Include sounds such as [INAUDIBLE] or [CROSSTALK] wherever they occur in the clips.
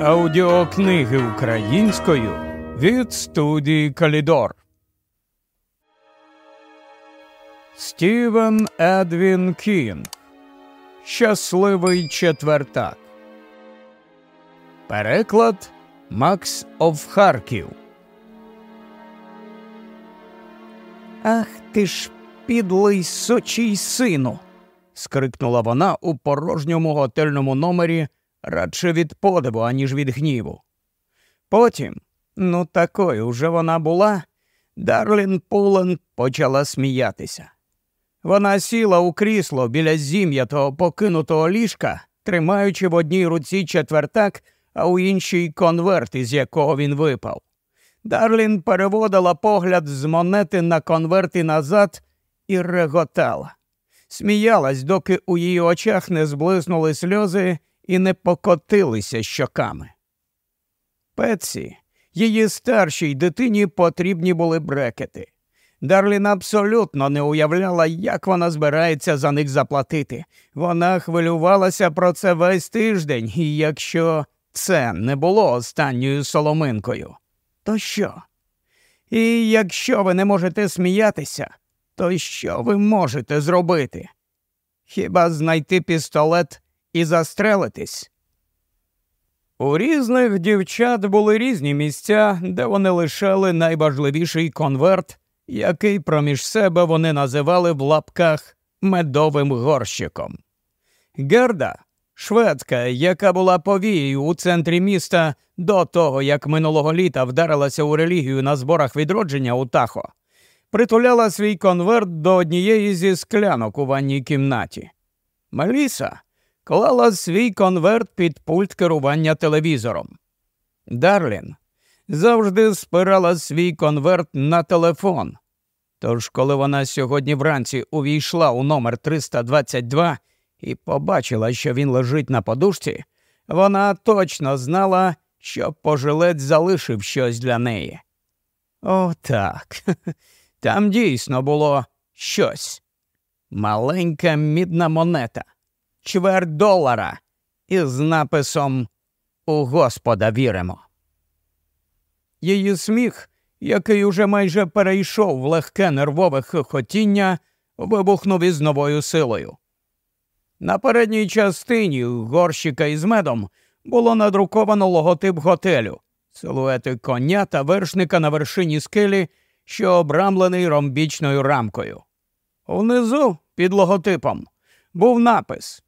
Аудіокниги українською від студії Калідор. Стівен Едвін Кін. Щасливий четвертак. Переклад Макс Овхарків. Ах ти ж підлий сочий сину. скрикнула вона у порожньому готельному номері радше від подиву, аніж від гніву. Потім, ну такою вже вона була, Дарлін Пулен почала сміятися. Вона сіла у крісло біля зім'ятого покинутого ліжка, тримаючи в одній руці четвертак, а у іншій конверт, із якого він випав. Дарлін переводила погляд з монети на конверт і назад і реготала. Сміялась, доки у її очах не зблиснули сльози і не покотилися щоками. Петсі, її старшій дитині потрібні були брекети. Дарлін абсолютно не уявляла, як вона збирається за них заплатити. Вона хвилювалася про це весь тиждень, і якщо це не було останньою соломинкою, то що? І якщо ви не можете сміятися, то що ви можете зробити? Хіба знайти пістолет і застрелитись? У різних дівчат були різні місця, де вони лишали найважливіший конверт, який проміж себе вони називали в лапках медовим горщиком. Герда, шведка, яка була повією у центрі міста до того, як минулого літа вдарилася у релігію на зборах відродження у Тахо, притуляла свій конверт до однієї зі склянок у ванній кімнаті. Меліса клала свій конверт під пульт керування телевізором. Дарлін завжди спирала свій конверт на телефон. Тож, коли вона сьогодні вранці увійшла у номер 322 і побачила, що він лежить на подушці, вона точно знала, що пожилець залишив щось для неї. О, так. [LAUGHS] Там дійсно було щось. Маленька мідна монета чверть долара із написом У Господа віримо. Її сміх, який уже майже перейшов в легке нервове хихотіння, вибухнув із новою силою. На передній частині горщика із медом було надруковано логотип готелю, силуети коня та вершника на вершині скелі, що обрамлений ромбічною рамкою. Внизу, під логотипом, був напис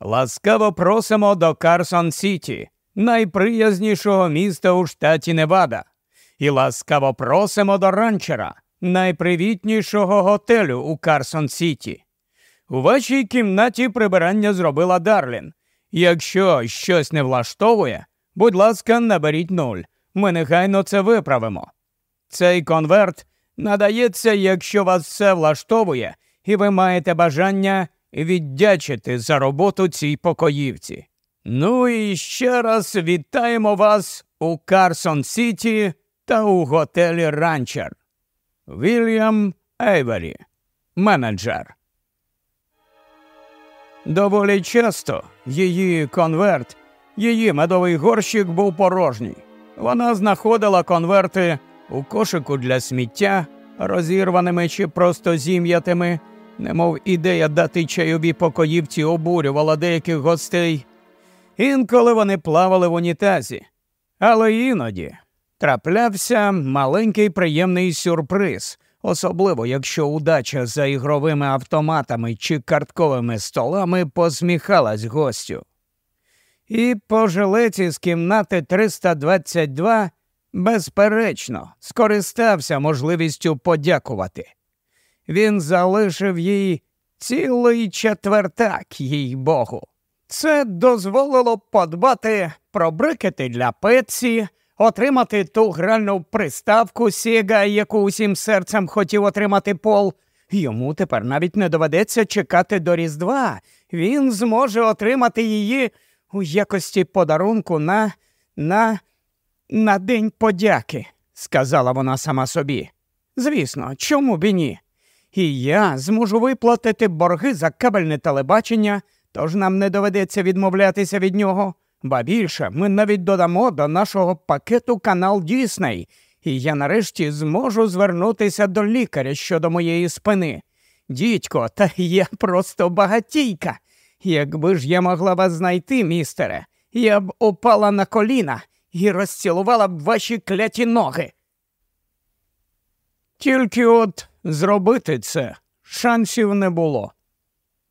Ласкаво просимо до Карсон Сіті, найприязнішого міста у штаті Невада, і ласкаво просимо до ранчера, найпривітнішого готелю у Карсон Сіті. У вашій кімнаті прибирання зробила Дарлін. Якщо щось не влаштовує, будь ласка, наберіть нуль. Ми негайно це виправимо. Цей конверт надається, якщо вас все влаштовує, і ви маєте бажання віддячити за роботу цій покоївці. Ну і ще раз вітаємо вас у Карсон Сіті та у готелі Ранчер. Вільям Ейвері, менеджер. Доволі часто її конверт, її медовий горщик був порожній. Вона знаходила конверти у кошику для сміття, розірваними чи просто зім'ятими, немов ідея дати чайові покоївці обурювала деяких гостей. Інколи вони плавали в унітазі, але іноді траплявся маленький приємний сюрприз, особливо якщо удача за ігровими автоматами чи картковими столами посміхалась гостю. І по жилеці з кімнати 322 безперечно скористався можливістю подякувати. Він залишив їй цілий четвертак, їй Богу. Це дозволило подбати про брикети для Петсі, отримати ту гральну приставку Сіга, яку усім серцем хотів отримати Пол. Йому тепер навіть не доведеться чекати до Різдва. Він зможе отримати її у якості подарунку на на, на День подяки, сказала вона сама собі. Звісно, чому б і ні? І я зможу виплатити борги за кабельне телебачення, тож нам не доведеться відмовлятися від нього. Ба більше ми навіть додамо до нашого пакету канал Дісней, і я нарешті зможу звернутися до лікаря щодо моєї спини. Дідько, та я просто багатійка. Якби ж я могла вас знайти, містере, я б упала на коліна і розцілувала б ваші кляті ноги. Тільки от зробити це шансів не було.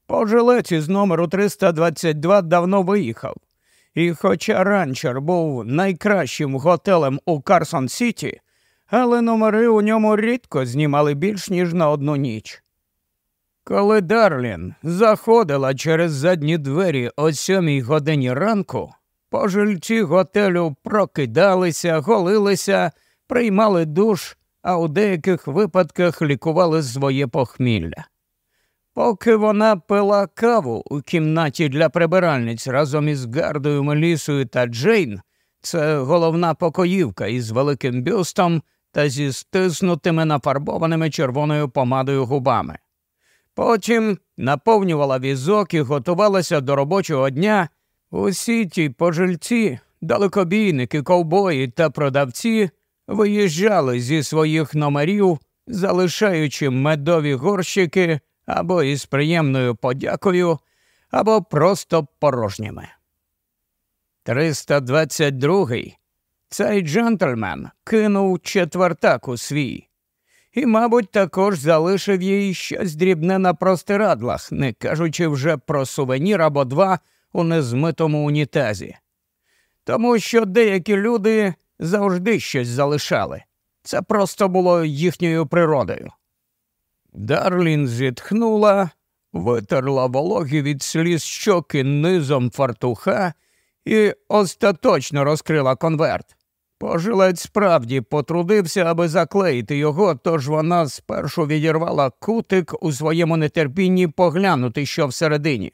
Пожилець із номеру 322 давно виїхав, і хоча ранчер був найкращим готелем у Карсон Сіті, але номери у ньому рідко знімали більш ніж на одну ніч. Коли Дарлін заходила через задні двері о сьомій годині ранку, пожильці готелю прокидалися, голилися, приймали душ, а у деяких випадках лікували своє похмілля. Поки вона пила каву у кімнаті для прибиральниць разом із Гардою Мелісою та Джейн, це головна покоївка із великим бюстом та зі стиснутими нафарбованими червоною помадою губами. Потім наповнювала візок і готувалася до робочого дня. Усі ті пожильці, далекобійники, ковбої та продавці виїжджали зі своїх номерів, залишаючи медові горщики або із приємною подякою, або просто порожніми. 322-й цей джентльмен кинув четвертак у свій і, мабуть, також залишив їй щось дрібне на простирадлах, не кажучи вже про сувенір або два у незмитому унітазі. Тому що деякі люди завжди щось залишали. Це просто було їхньою природою. Дарлін зітхнула, витерла вологі від сліз щоки низом фартуха і остаточно розкрила конверт. Пожилець справді потрудився, аби заклеїти його, тож вона спершу відірвала кутик у своєму нетерпінні поглянути, що всередині.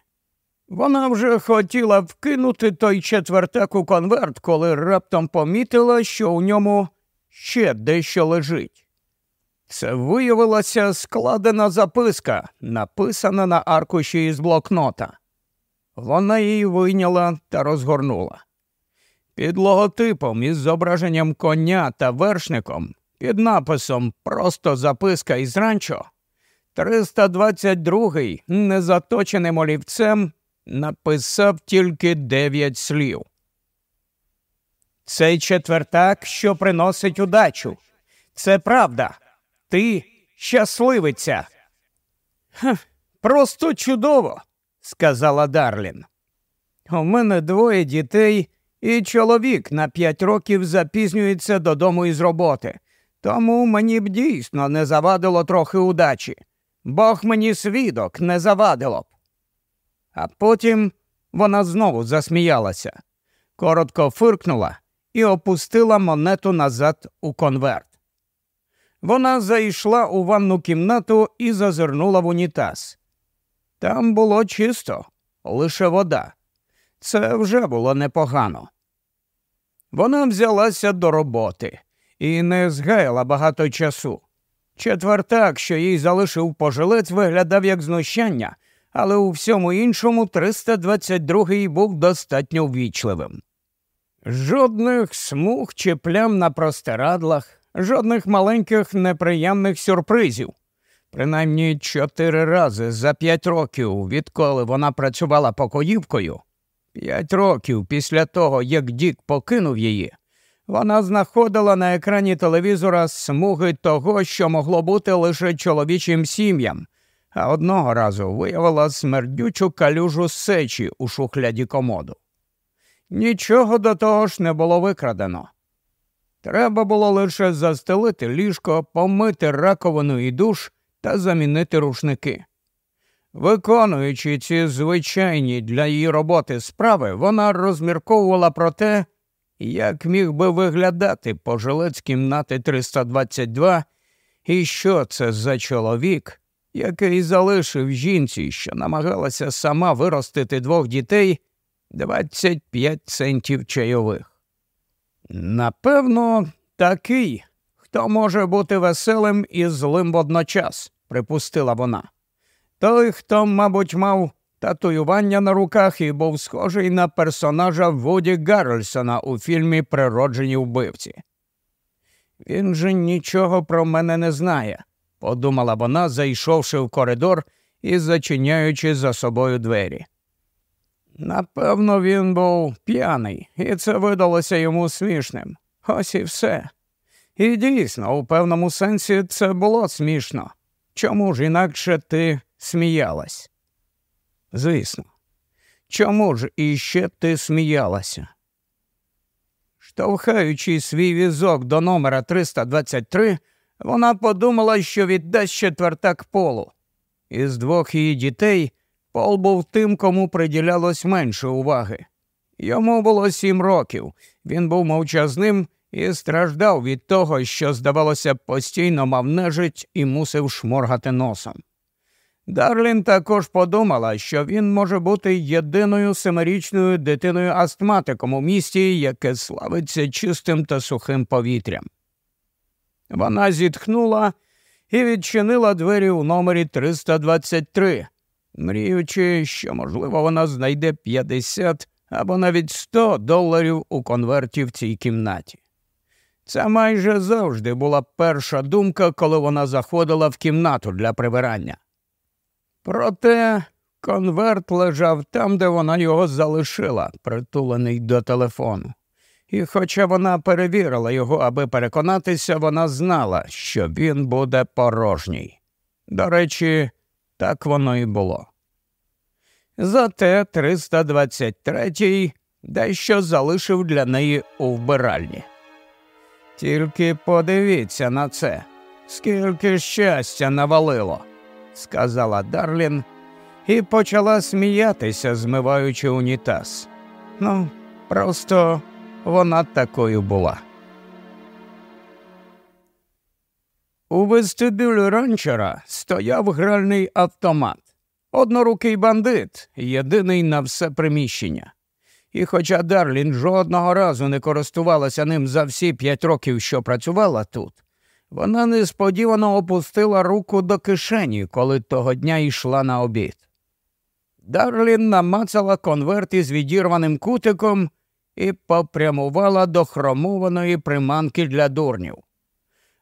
Вона вже хотіла вкинути той четвертак у конверт, коли раптом помітила, що у ньому ще дещо лежить. Це виявилася складена записка, написана на аркуші із блокнота. Вона її вийняла та розгорнула. Під логотипом із зображенням коня та вершником, під написом Просто записка із ранчо, 322-й, незаточеним олівцем, написав тільки дев'ять слів. Цей четвертак, що приносить удачу. Це правда. Ти щасливиця. «Ха, Просто чудово, сказала Дарлін. У мене двоє дітей, і чоловік на п'ять років запізнюється додому із роботи. Тому мені б дійсно не завадило трохи удачі. Бог мені свідок не завадило б. А потім вона знову засміялася, коротко фиркнула і опустила монету назад у конверт. Вона зайшла у ванну кімнату і зазирнула в унітаз. Там було чисто, лише вода. Це вже було непогано. Вона взялася до роботи і не згаяла багато часу. Четвертак, що їй залишив пожилець, виглядав як знущання, але у всьому іншому 322-й був достатньо ввічливим. Жодних смуг чи плям на простирадлах, жодних маленьких неприємних сюрпризів. Принаймні чотири рази за п'ять років, відколи вона працювала покоївкою, п'ять років після того, як Дік покинув її, вона знаходила на екрані телевізора смуги того, що могло бути лише чоловічим сім'ям, а одного разу виявила смердючу калюжу сечі у шухляді комоду. Нічого до того ж не було викрадено. Треба було лише застелити ліжко, помити раковину і душ та замінити рушники. Виконуючи ці звичайні для її роботи справи, вона розмірковувала про те, як міг би виглядати пожилець кімнати 322 і що це за чоловік, який залишив жінці, що намагалася сама виростити двох дітей 25 центів чайових. Напевно, такий, хто може бути веселим і злим водночас, припустила вона. Той, хто, мабуть, мав татуювання на руках і був схожий на персонажа Вуді Гаррельсона у фільмі Природжені вбивці. Він же нічого про мене не знає, подумала вона, зайшовши в коридор і зачиняючи за собою двері. Напевно, він був п'яний, і це видалося йому смішним. Ось і все. І дійсно, у певному сенсі це було смішно. Чому ж інакше ти сміялась? Звісно, чому ж іще ти сміялася? Штовхаючи свій візок до номера 323, вона подумала, що віддасть четвертак полу. Із двох її дітей Пол був тим, кому приділялось менше уваги. Йому було сім років, він був мовчазним і страждав від того, що, здавалося, постійно мав нежить і мусив шморгати носом. Дарлін також подумала, що він може бути єдиною семирічною дитиною астматиком у місті, яке славиться чистим та сухим повітрям. Вона зітхнула і відчинила двері у номері 323, мріючи, що, можливо, вона знайде 50 або навіть 100 доларів у конверті в цій кімнаті. Це майже завжди була перша думка, коли вона заходила в кімнату для прибирання. Проте конверт лежав там, де вона його залишила, притулений до телефону. І хоча вона перевірила його, аби переконатися, вона знала, що він буде порожній. До речі, так воно і було. Зате 323-й дещо залишив для неї у вбиральні. Тільки подивіться на це, скільки щастя навалило, сказала Дарлін і почала сміятися, змиваючи унітаз. Ну, просто вона такою була. У вестибюлі ранчера стояв гральний автомат. Однорукий бандит, єдиний на все приміщення. І хоча Дарлін жодного разу не користувалася ним за всі п'ять років, що працювала тут, вона несподівано опустила руку до кишені, коли того дня йшла на обід. Дарлін намацала конверт із відірваним кутиком і попрямувала до хромованої приманки для дурнів.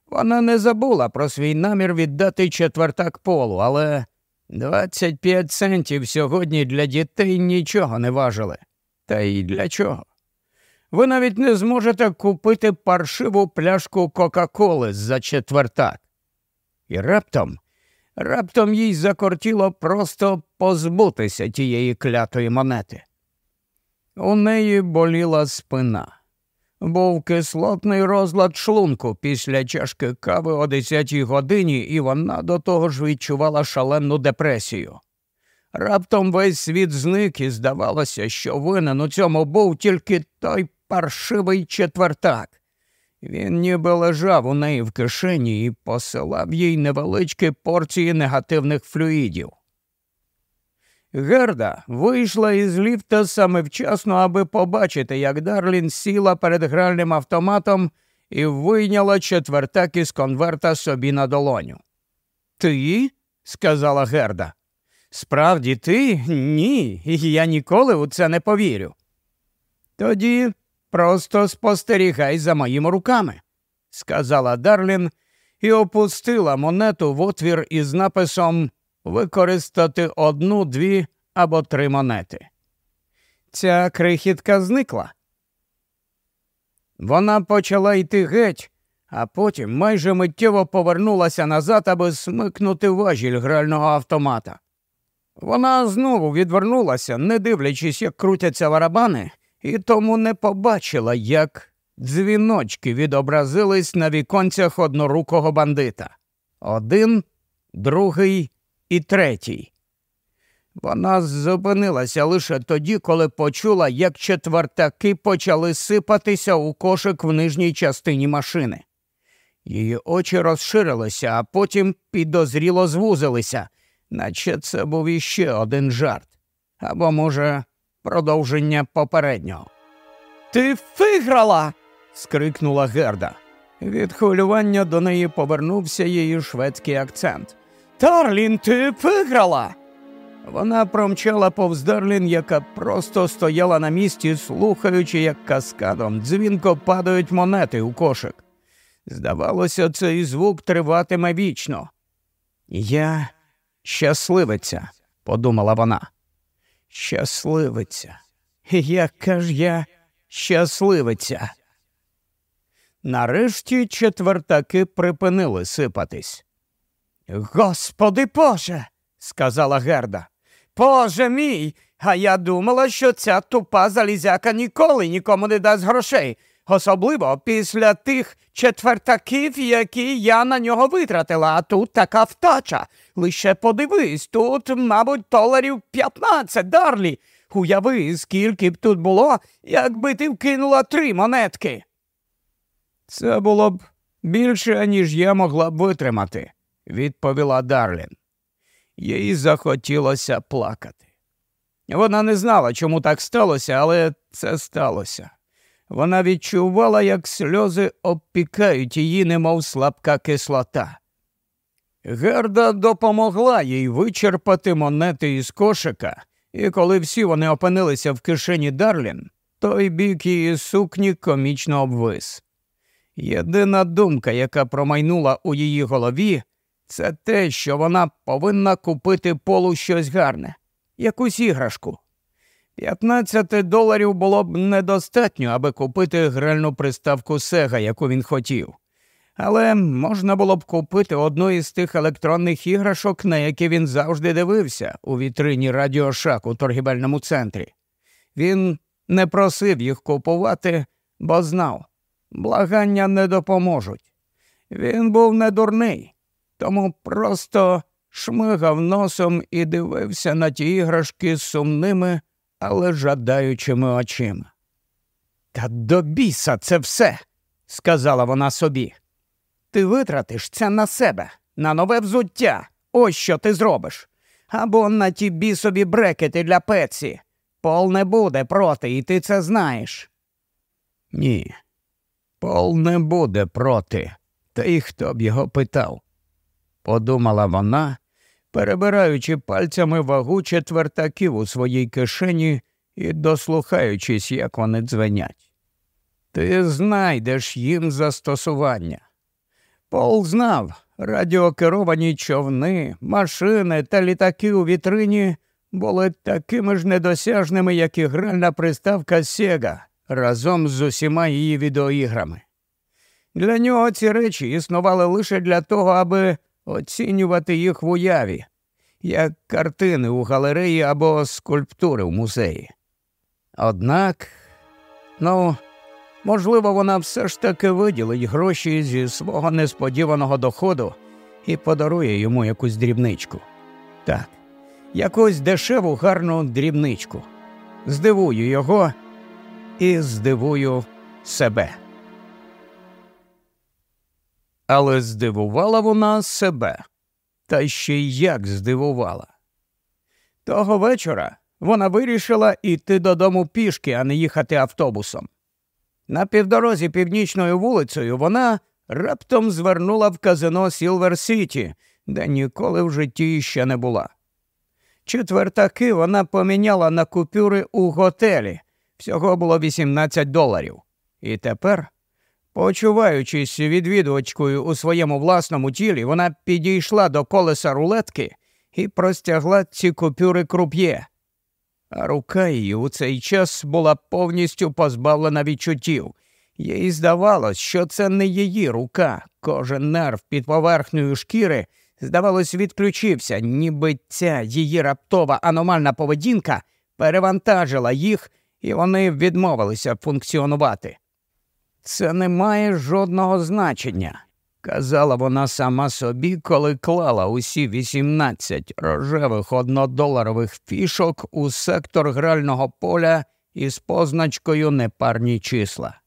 Вона не забула про свій намір віддати четвертак полу, але 25 центів сьогодні для дітей нічого не важили. Та й для чого? Ви навіть не зможете купити паршиву пляшку Кока-Коли за четвертак. І раптом, раптом їй закортіло просто позбутися тієї клятої монети. У неї боліла спина. Був кислотний розлад шлунку після чашки кави о 10 годині, і вона до того ж відчувала шалену депресію. Раптом весь світ зник і здавалося, що винен у цьому був тільки той паршивий четвертак. Він ніби лежав у неї в кишені і посилав їй невеличкі порції негативних флюїдів. Герда вийшла із ліфта саме вчасно, аби побачити, як Дарлін сіла перед гральним автоматом і вийняла четвертак із конверта собі на долоню. Ти? сказала Герда. Справді ти? Ні, я ніколи у це не повірю. Тоді просто спостерігай за моїми руками, сказала Дарлін і опустила монету в отвір із написом використати одну, дві або три монети. Ця крихітка зникла. Вона почала йти геть, а потім майже миттєво повернулася назад, аби смикнути важіль грального автомата. Вона знову відвернулася, не дивлячись, як крутяться барабани, і тому не побачила, як дзвіночки відобразились на віконцях однорукого бандита. Один, другий і третій. Вона зупинилася лише тоді, коли почула, як четвертаки почали сипатися у кошик в нижній частині машини. Її очі розширилися, а потім підозріло звузилися наче це був іще один жарт або, може, продовження попереднього. Ти виграла. скрикнула Герда. Від хвилювання до неї повернувся її шведський акцент. Тарлін, ти виграла. Вона промчала повз Дарлін, яка просто стояла на місці, слухаючи, як каскадом дзвінко падають монети у кошик. Здавалося, цей звук триватиме вічно. Я щасливиця, подумала вона. Щасливиця. Яка ж я щасливиця. Нарешті четвертаки припинили сипатись. Господи Боже, сказала Герда. Боже мій, а я думала, що ця тупа залізяка ніколи нікому не дасть грошей, особливо після тих четвертаків, які я на нього витратила, а тут така втача. Лише подивись, тут, мабуть, доларів 15, Дарлі. Уяви, скільки б тут було, якби ти вкинула три монетки. Це було б більше, ніж я могла б витримати, відповіла Дарлін. Їй захотілося плакати. Вона не знала, чому так сталося, але це сталося. Вона відчувала, як сльози обпікають її, немов слабка кислота. Герда допомогла їй вичерпати монети із кошика, і коли всі вони опинилися в кишені Дарлін, той бік її сукні комічно обвис. Єдина думка, яка промайнула у її голові, це те, що вона повинна купити полу щось гарне, якусь іграшку. 15 доларів було б недостатньо, аби купити гральну приставку Сега, яку він хотів. Але можна було б купити одну із тих електронних іграшок, на які він завжди дивився у вітрині Радіошак у торгівельному центрі. Він не просив їх купувати, бо знав, благання не допоможуть. Він був не дурний, тому просто шмигав носом і дивився на ті іграшки сумними, але жадаючими очима. Та до біса це все, сказала вона собі. Ти витратиш це на себе, на нове взуття. Ось що ти зробиш. Або на ті бісові брекети для Пеці. Пол не буде проти, і ти це знаєш. Ні, Пол не буде проти, та й хто б його питав, подумала вона, перебираючи пальцями вагу четвертаків у своїй кишені і дослухаючись, як вони дзвенять. Ти знайдеш їм застосування. Пол знав, радіокеровані човни, машини та літаки у вітрині були такими ж недосяжними, як і гральна приставка Сега разом з усіма її відеоіграми. Для нього ці речі існували лише для того, аби оцінювати їх в уяві, як картини у галереї або скульптури в музеї. Однак, ну, можливо, вона все ж таки виділить гроші зі свого несподіваного доходу і подарує йому якусь дрібничку. Так, якусь дешеву гарну дрібничку. Здивую його і здивую себе. Але здивувала вона себе, та ще й як здивувала. Того вечора вона вирішила йти додому пішки, а не їхати автобусом. На півдорозі північною вулицею вона раптом звернула в казино Сілвер Сіті, де ніколи в житті ще не була. Четвертаки вона поміняла на купюри у готелі. Всього було 18 доларів. І тепер Почуваючись відвідувачкою у своєму власному тілі, вона підійшла до колеса рулетки і простягла ці купюри круп'є, а рука її у цей час була повністю позбавлена відчуттів. Їй здавалось, що це не її рука, кожен нерв під поверхнею шкіри, здавалось, відключився, ніби ця її раптова аномальна поведінка перевантажила їх, і вони відмовилися функціонувати. Це не має жодного значення, казала вона сама собі, коли клала усі 18 рожевих однодоларових фішок у сектор грального поля із позначкою непарні числа.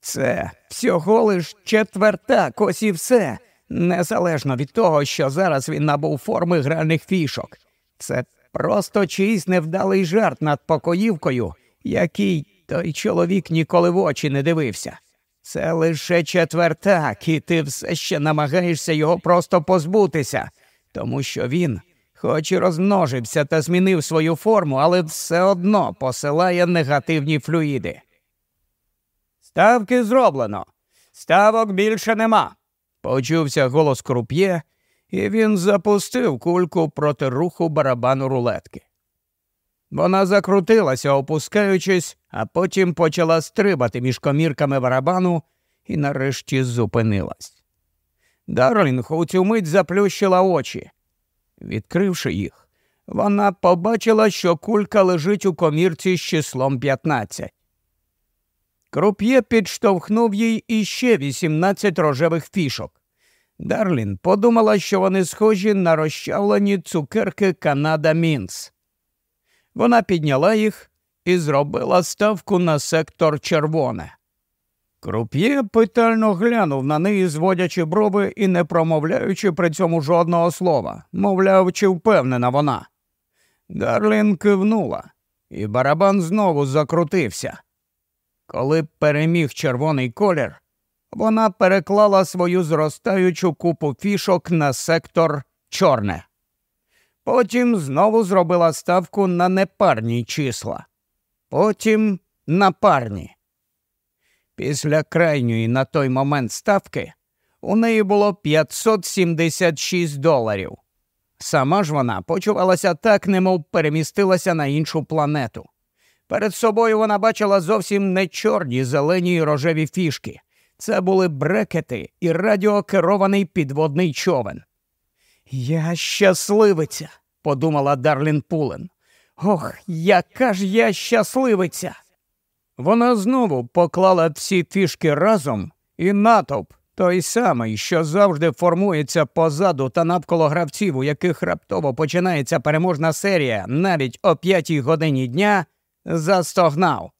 Це всього лиш четвертак, ось і все, незалежно від того, що зараз він набув форми гральних фішок. Це просто чийсь невдалий жарт над покоївкою, який той чоловік ніколи в очі не дивився. Це лише четвертак, і ти все ще намагаєшся його просто позбутися, тому що він хоч і розмножився та змінив свою форму, але все одно посилає негативні флюїди. Ставки зроблено. Ставок більше нема. Почувся голос круп'є, і він запустив кульку проти руху барабану рулетки. Вона закрутилася, опускаючись, а потім почала стрибати між комірками барабану і нарешті зупинилась. Дарлінг у цю мить заплющила очі. Відкривши їх, вона побачила, що кулька лежить у комірці з числом 15. Круп'є підштовхнув їй іще 18 рожевих фішок. Дарлін подумала, що вони схожі на розчавлені цукерки Канада Мінс. Вона підняла їх і зробила ставку на сектор червоне. Круп'є питально глянув на неї, зводячи брови і не промовляючи при цьому жодного слова, мовляв, чи впевнена вона. Дарлін кивнула, і барабан знову закрутився. Коли переміг червоний колір, вона переклала свою зростаючу купу фішок на сектор чорне. Потім знову зробила ставку на непарні числа, потім на парні. Після крайньої на той момент ставки у неї було 576 доларів. Сама ж вона почувалася так, немов перемістилася на іншу планету. Перед собою вона бачила зовсім не чорні зелені й рожеві фішки. Це були брекети і радіокерований підводний човен. Я щасливиця, подумала Дарлін Пулен. Ох, яка ж я щасливиця! Вона знову поклала всі фішки разом, і натовп, той самий, що завжди формується позаду та навколо гравців, у яких раптово починається переможна серія навіть о п'ятій годині дня, застогнав.